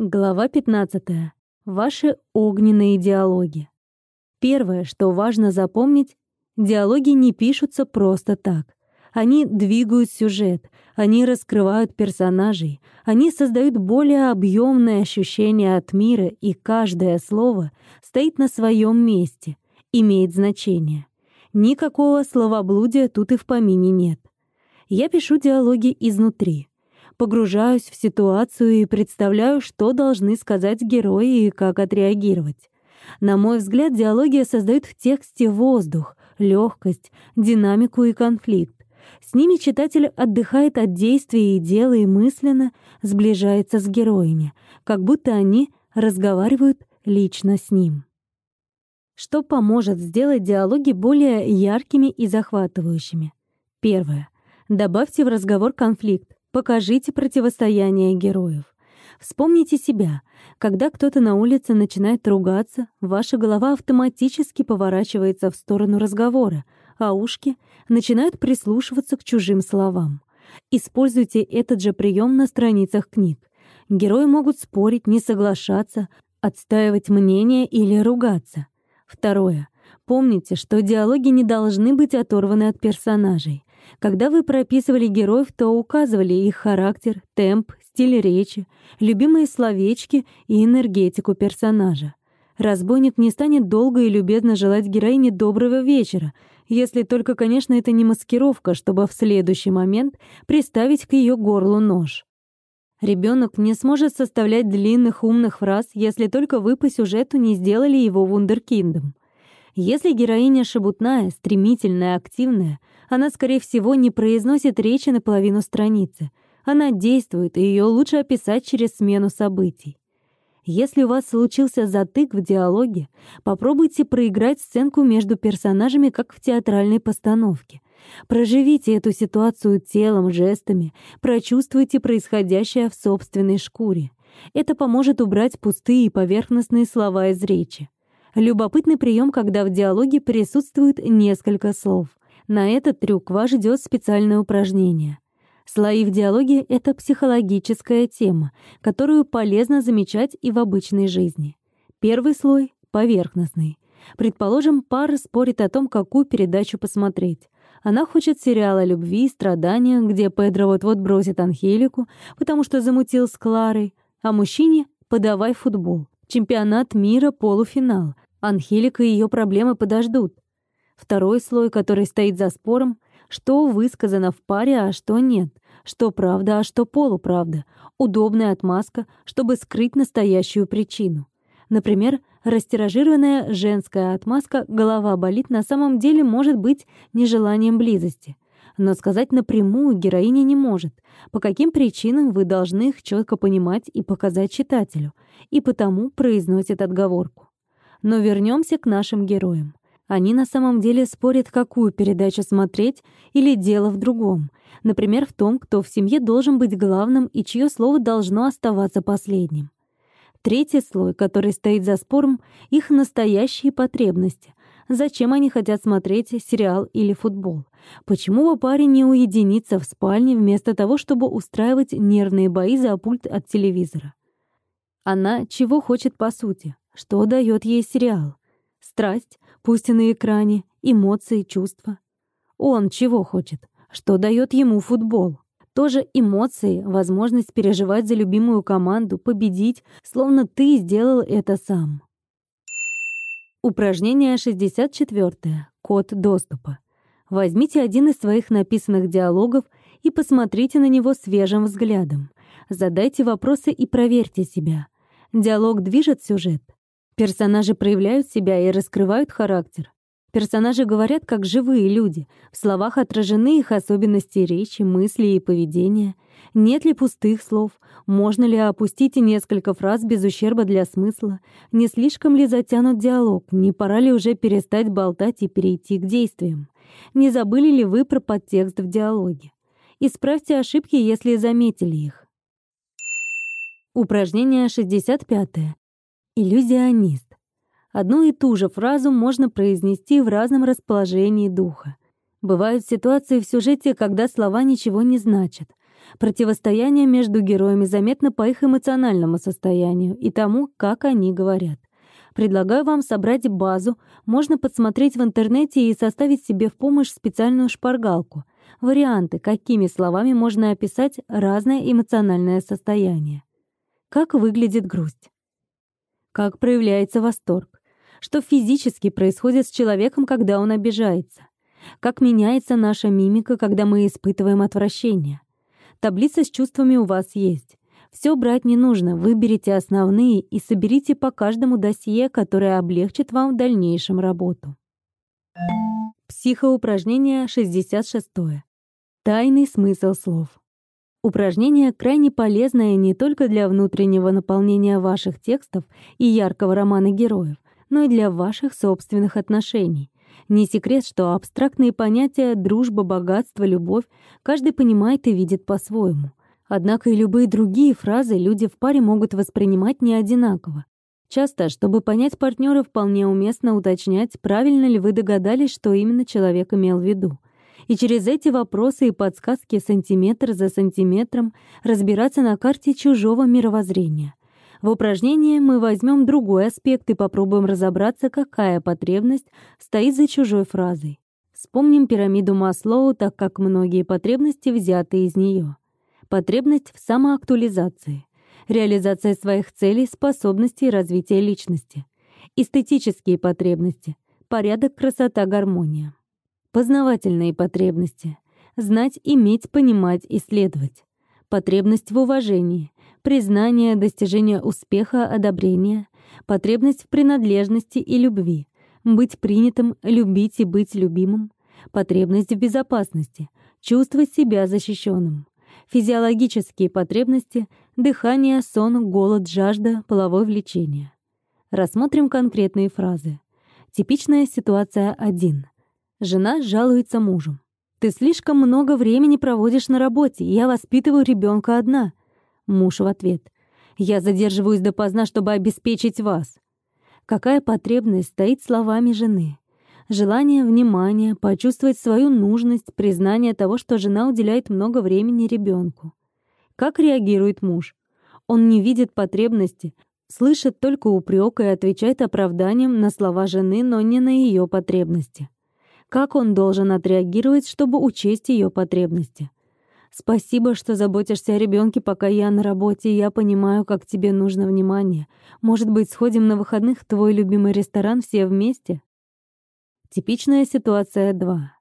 Глава 15. Ваши огненные диалоги. Первое, что важно запомнить, диалоги не пишутся просто так. Они двигают сюжет, они раскрывают персонажей, они создают более объемное ощущение от мира, и каждое слово стоит на своем месте, имеет значение. Никакого словоблудия тут и в помине нет. Я пишу диалоги изнутри погружаюсь в ситуацию и представляю, что должны сказать герои и как отреагировать. На мой взгляд, диалогия создает в тексте воздух, легкость, динамику и конфликт. С ними читатель отдыхает от действий и дела и мысленно сближается с героями, как будто они разговаривают лично с ним. Что поможет сделать диалоги более яркими и захватывающими? Первое. Добавьте в разговор конфликт. Покажите противостояние героев. Вспомните себя. Когда кто-то на улице начинает ругаться, ваша голова автоматически поворачивается в сторону разговора, а ушки начинают прислушиваться к чужим словам. Используйте этот же прием на страницах книг. Герои могут спорить, не соглашаться, отстаивать мнение или ругаться. Второе. Помните, что диалоги не должны быть оторваны от персонажей. Когда вы прописывали героев, то указывали их характер, темп, стиль речи, любимые словечки и энергетику персонажа. Разбойник не станет долго и любезно желать героине доброго вечера, если только, конечно, это не маскировка, чтобы в следующий момент приставить к ее горлу нож. Ребенок не сможет составлять длинных умных фраз, если только вы по сюжету не сделали его вундеркиндом. Если героиня шебутная, стремительная, активная, она, скорее всего, не произносит речи на половину страницы. Она действует, и ее лучше описать через смену событий. Если у вас случился затык в диалоге, попробуйте проиграть сценку между персонажами, как в театральной постановке. Проживите эту ситуацию телом, жестами, прочувствуйте происходящее в собственной шкуре. Это поможет убрать пустые и поверхностные слова из речи. Любопытный прием, когда в диалоге присутствует несколько слов. На этот трюк вас ждет специальное упражнение. Слои в диалоге — это психологическая тема, которую полезно замечать и в обычной жизни. Первый слой — поверхностный. Предположим, пара спорит о том, какую передачу посмотреть. Она хочет сериала любви и страдания, где Педро вот-вот бросит Анхелику, потому что замутил с Кларой, а мужчине — подавай футбол. Чемпионат мира, полуфинал. Анхелика и ее проблемы подождут. Второй слой, который стоит за спором, что высказано в паре, а что нет, что правда, а что полуправда, удобная отмазка, чтобы скрыть настоящую причину. Например, растиражированная женская отмазка «голова болит» на самом деле может быть нежеланием близости. Но сказать напрямую героиня не может, по каким причинам вы должны их четко понимать и показать читателю, и потому произносит отговорку. Но вернемся к нашим героям. Они на самом деле спорят, какую передачу смотреть, или дело в другом. Например, в том, кто в семье должен быть главным и чье слово должно оставаться последним. Третий слой, который стоит за спором, их настоящие потребности. Зачем они хотят смотреть сериал или футбол? Почему бы парень не уединиться в спальне вместо того, чтобы устраивать нервные бои за пульт от телевизора? Она чего хочет по сути? Что дает ей сериал? Страсть, пусть и на экране, эмоции, чувства. Он чего хочет? Что дает ему футбол? Тоже эмоции, возможность переживать за любимую команду, победить, словно ты сделал это сам. Упражнение 64. Код доступа. Возьмите один из своих написанных диалогов и посмотрите на него свежим взглядом. Задайте вопросы и проверьте себя. Диалог движет сюжет. Персонажи проявляют себя и раскрывают характер. Персонажи говорят как живые люди. В словах отражены их особенности речи, мысли и поведения. Нет ли пустых слов? Можно ли опустить несколько фраз без ущерба для смысла? Не слишком ли затянут диалог? Не пора ли уже перестать болтать и перейти к действиям? Не забыли ли вы про подтекст в диалоге? Исправьте ошибки, если заметили их. Упражнение 65. Иллюзионист. Одну и ту же фразу можно произнести в разном расположении духа. Бывают ситуации в сюжете, когда слова ничего не значат. Противостояние между героями заметно по их эмоциональному состоянию и тому, как они говорят. Предлагаю вам собрать базу, можно подсмотреть в интернете и составить себе в помощь специальную шпаргалку. Варианты, какими словами можно описать разное эмоциональное состояние. Как выглядит грусть? Как проявляется восторг? Что физически происходит с человеком, когда он обижается? Как меняется наша мимика, когда мы испытываем отвращение? Таблица с чувствами у вас есть. Все брать не нужно, выберите основные и соберите по каждому досье, которое облегчит вам в дальнейшем работу. Психоупражнение 66. Тайный смысл слов. Упражнение крайне полезное не только для внутреннего наполнения ваших текстов и яркого романа героев, но и для ваших собственных отношений. Не секрет, что абстрактные понятия дружба, богатство, любовь каждый понимает и видит по-своему. Однако и любые другие фразы люди в паре могут воспринимать не одинаково. Часто, чтобы понять партнера, вполне уместно уточнять, правильно ли вы догадались, что именно человек имел в виду. И через эти вопросы и подсказки сантиметр за сантиметром разбираться на карте чужого мировоззрения. В упражнении мы возьмем другой аспект и попробуем разобраться, какая потребность стоит за чужой фразой. Вспомним пирамиду Маслоу, так как многие потребности взяты из нее. Потребность в самоактуализации, реализация своих целей, способностей и развития личности, эстетические потребности, порядок, красота, гармония, познавательные потребности, знать, иметь, понимать, исследовать, потребность в уважении, признание, достижение успеха, одобрения, потребность в принадлежности и любви, быть принятым, любить и быть любимым, потребность в безопасности, чувствовать себя защищенным, физиологические потребности, дыхание, сон, голод, жажда, половое влечение. Рассмотрим конкретные фразы. Типичная ситуация 1. Жена жалуется мужу. «Ты слишком много времени проводишь на работе, я воспитываю ребенка одна». Муж в ответ. «Я задерживаюсь допоздна, чтобы обеспечить вас». Какая потребность стоит словами жены? Желание внимания, почувствовать свою нужность, признание того, что жена уделяет много времени ребенку. Как реагирует муж? Он не видит потребности, слышит только упрек и отвечает оправданием на слова жены, но не на ее потребности. Как он должен отреагировать, чтобы учесть ее потребности? Спасибо, что заботишься о ребенке, пока я на работе, я понимаю, как тебе нужно внимание. Может быть, сходим на выходных в твой любимый ресторан все вместе? Типичная ситуация 2.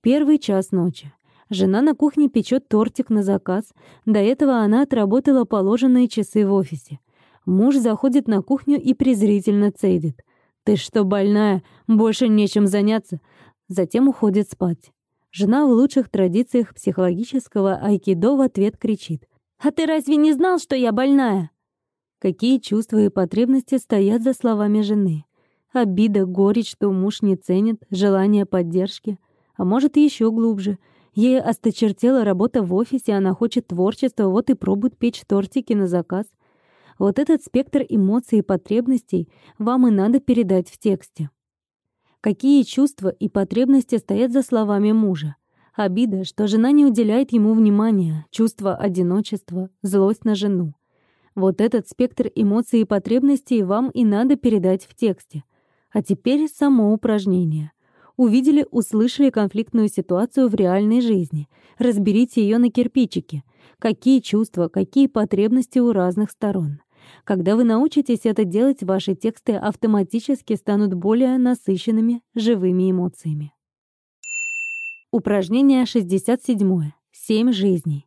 Первый час ночи. Жена на кухне печет тортик на заказ. До этого она отработала положенные часы в офисе. Муж заходит на кухню и презрительно цедит. «Ты что, больная? Больше нечем заняться». Затем уходит спать. Жена в лучших традициях психологического айкидо в ответ кричит. «А ты разве не знал, что я больная?» Какие чувства и потребности стоят за словами жены? Обида, горечь, что муж не ценит, желание поддержки. А может, еще глубже. Ей осточертела работа в офисе, она хочет творчества, вот и пробует печь тортики на заказ. Вот этот спектр эмоций и потребностей вам и надо передать в тексте. Какие чувства и потребности стоят за словами мужа? Обида, что жена не уделяет ему внимания, чувство одиночества, злость на жену. Вот этот спектр эмоций и потребностей вам и надо передать в тексте. А теперь само упражнение. Увидели, услышали конфликтную ситуацию в реальной жизни. Разберите ее на кирпичики. Какие чувства, какие потребности у разных сторон. Когда вы научитесь это делать, ваши тексты автоматически станут более насыщенными живыми эмоциями. Упражнение 67. Семь жизней.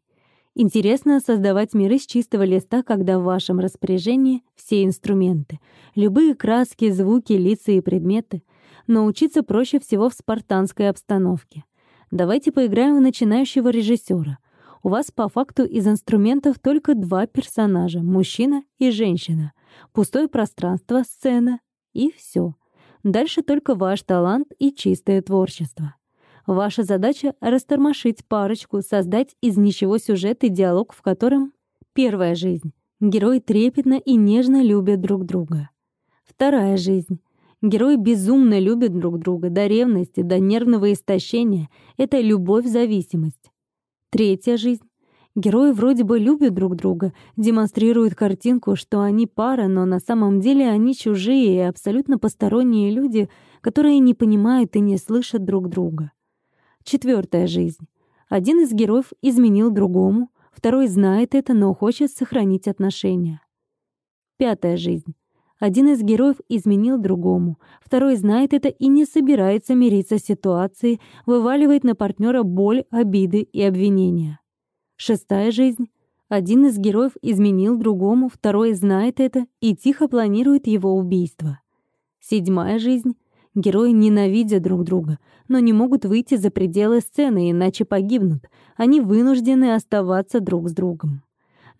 Интересно создавать миры с чистого листа, когда в вашем распоряжении все инструменты, любые краски, звуки, лица и предметы. Но учиться проще всего в спартанской обстановке. Давайте поиграем в начинающего режиссера. У вас по факту из инструментов только два персонажа — мужчина и женщина. Пустое пространство, сцена и все. Дальше только ваш талант и чистое творчество. Ваша задача — растормошить парочку, создать из ничего сюжет и диалог, в котором первая жизнь. Герои трепетно и нежно любят друг друга. Вторая жизнь. Герои безумно любят друг друга до ревности, до нервного истощения. Это любовь-зависимость. Третья жизнь. Герои вроде бы любят друг друга, демонстрируют картинку, что они пара, но на самом деле они чужие и абсолютно посторонние люди, которые не понимают и не слышат друг друга. Четвертая жизнь. Один из героев изменил другому, второй знает это, но хочет сохранить отношения. Пятая жизнь. Один из героев изменил другому, второй знает это и не собирается мириться с ситуацией, вываливает на партнера боль, обиды и обвинения. Шестая жизнь. Один из героев изменил другому, второй знает это и тихо планирует его убийство. Седьмая жизнь. Герои ненавидят друг друга, но не могут выйти за пределы сцены, иначе погибнут. Они вынуждены оставаться друг с другом.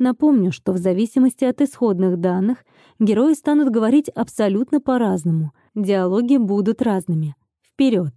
Напомню, что в зависимости от исходных данных герои станут говорить абсолютно по-разному. Диалоги будут разными. Вперед!